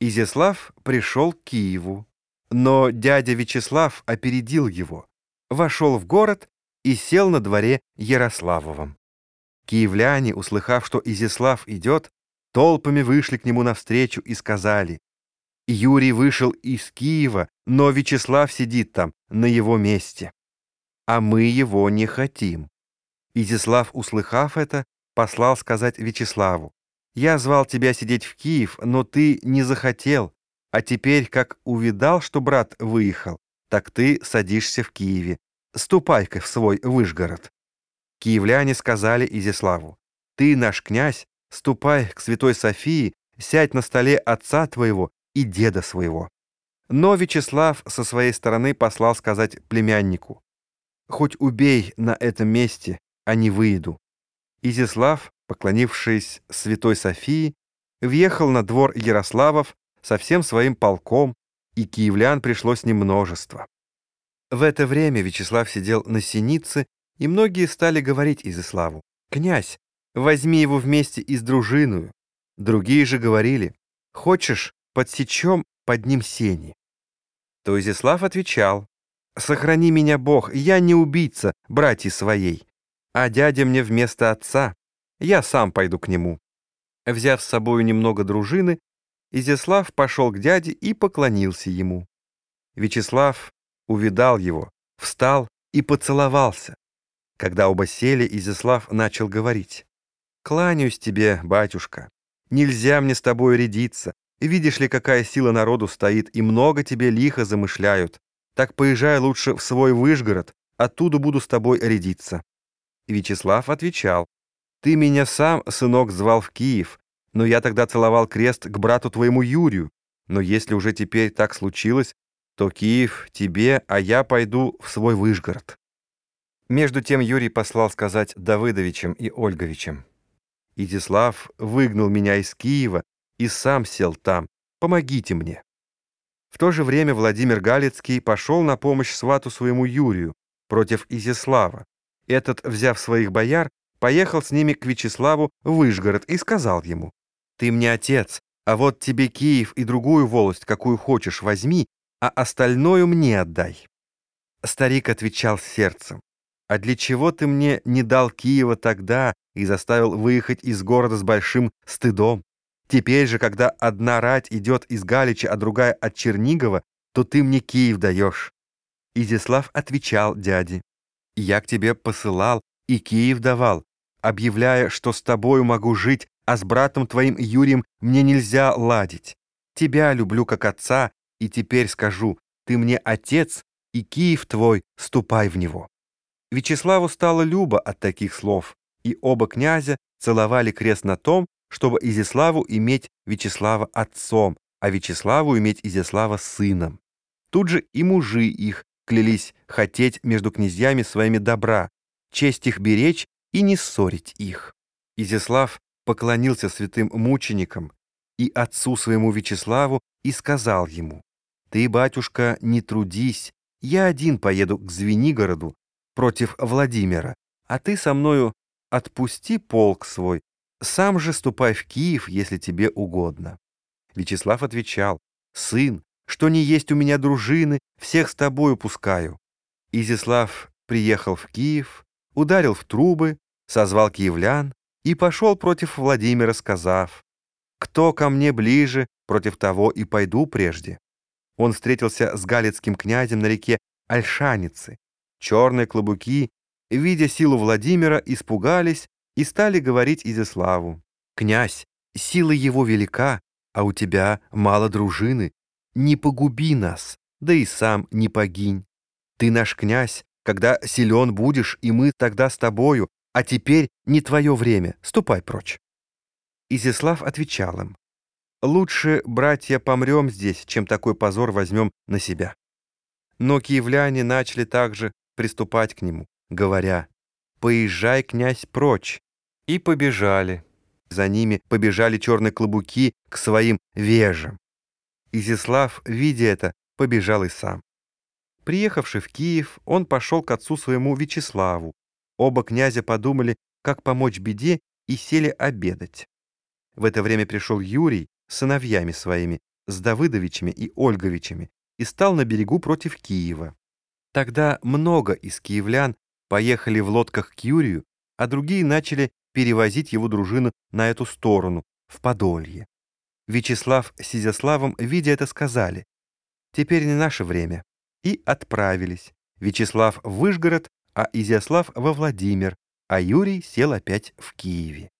Изяслав пришел к Киеву, но дядя Вячеслав опередил его, вошел в город и сел на дворе Ярославовом. Киевляне, услыхав, что Изяслав идет, толпами вышли к нему навстречу и сказали, «Юрий вышел из Киева, но Вячеслав сидит там, на его месте. А мы его не хотим». Изяслав, услыхав это, послал сказать Вячеславу, «Я звал тебя сидеть в Киев, но ты не захотел, а теперь, как увидал, что брат выехал, так ты садишься в Киеве. Ступай-ка в свой Выжгород». Киевляне сказали Изяславу, «Ты, наш князь, ступай к святой Софии, сядь на столе отца твоего и деда своего». Но Вячеслав со своей стороны послал сказать племяннику, «Хоть убей на этом месте, а не выйду». Изяслав поклонившись святой Софии, въехал на двор Ярославов со всем своим полком, и киевлян пришло с ним множество. В это время Вячеслав сидел на синице, и многие стали говорить Изяславу, «Князь, возьми его вместе и с дружиною». Другие же говорили, «Хочешь, подсечем под ним сени». То Изяслав отвечал, «Сохрани меня, Бог, я не убийца, братья своей, а дядя мне вместо отца, я сам пойду к нему». Взяв с собою немного дружины, Изяслав пошел к дяде и поклонился ему. Вячеслав увидал его, встал и поцеловался. Когда оба сели, Изяслав начал говорить. «Кланяюсь тебе, батюшка. Нельзя мне с тобой рядиться. Видишь ли, какая сила народу стоит, и много тебе лихо замышляют. Так поезжай лучше в свой Выжгород, оттуда буду с тобой рядиться». Вячеслав отвечал. Ты меня сам, сынок, звал в Киев, но я тогда целовал крест к брату твоему Юрию. Но если уже теперь так случилось, то Киев тебе, а я пойду в свой Выжгород». Между тем Юрий послал сказать Давыдовичем и Ольговичем. «Изяслав выгнал меня из Киева и сам сел там. Помогите мне». В то же время Владимир Галицкий пошел на помощь свату своему Юрию против Изяслава. Этот, взяв своих бояр, поехал с ними к Вячеславу в Выжгород и сказал ему, «Ты мне отец, а вот тебе Киев и другую волость, какую хочешь, возьми, а остальное мне отдай». Старик отвечал сердцем, «А для чего ты мне не дал Киева тогда и заставил выехать из города с большим стыдом? Теперь же, когда одна рать идет из Галича, а другая от Чернигова, то ты мне Киев даешь». Изяслав отвечал дяде, «Я к тебе посылал и Киев давал, объявляя, что с тобою могу жить, а с братом твоим Юрием мне нельзя ладить. Тебя люблю как отца, и теперь скажу, ты мне отец, и Киев твой, ступай в него». Вячеславу стало любо от таких слов, и оба князя целовали крест на том, чтобы Изяславу иметь Вячеслава отцом, а Вячеславу иметь Изяслава сыном. Тут же и мужи их клялись хотеть между князьями своими добра, честь их беречь и не ссорить их. Изяслав поклонился святым мученикам и отцу своему Вячеславу и сказал ему, «Ты, батюшка, не трудись, я один поеду к Звенигороду против Владимира, а ты со мною отпусти полк свой, сам же ступай в Киев, если тебе угодно». Вячеслав отвечал, «Сын, что не есть у меня дружины, всех с тобою пускаю». Изяслав приехал в Киев, ударил в трубы, созвал киевлян и пошел против Владимира, сказав, «Кто ко мне ближе, против того и пойду прежде». Он встретился с галицким князем на реке Альшаницы. Черные клобуки, видя силу Владимира, испугались и стали говорить Изяславу, «Князь, сила его велика, а у тебя мало дружины. Не погуби нас, да и сам не погинь. Ты наш князь, когда силен будешь, и мы тогда с тобою, а теперь не твое время, ступай прочь». Изяслав отвечал им, «Лучше, братья, помрем здесь, чем такой позор возьмем на себя». Но киевляне начали также приступать к нему, говоря, «Поезжай, князь, прочь!» И побежали. За ними побежали черные клобуки к своим вежам. Изяслав, видя это, побежал и сам. Приехавший в Киев, он пошел к отцу своему Вячеславу, Оба князя подумали, как помочь беде, и сели обедать. В это время пришел Юрий с сыновьями своими, с Давыдовичами и Ольговичами и стал на берегу против Киева. Тогда много из киевлян поехали в лодках к Юрию, а другие начали перевозить его дружину на эту сторону, в Подолье. Вячеслав с Изяславом, видя это, сказали, «Теперь не наше время», и отправились. Вячеслав в Выжгород, а Изяслав во Владимир, а Юрий сел опять в Киеве.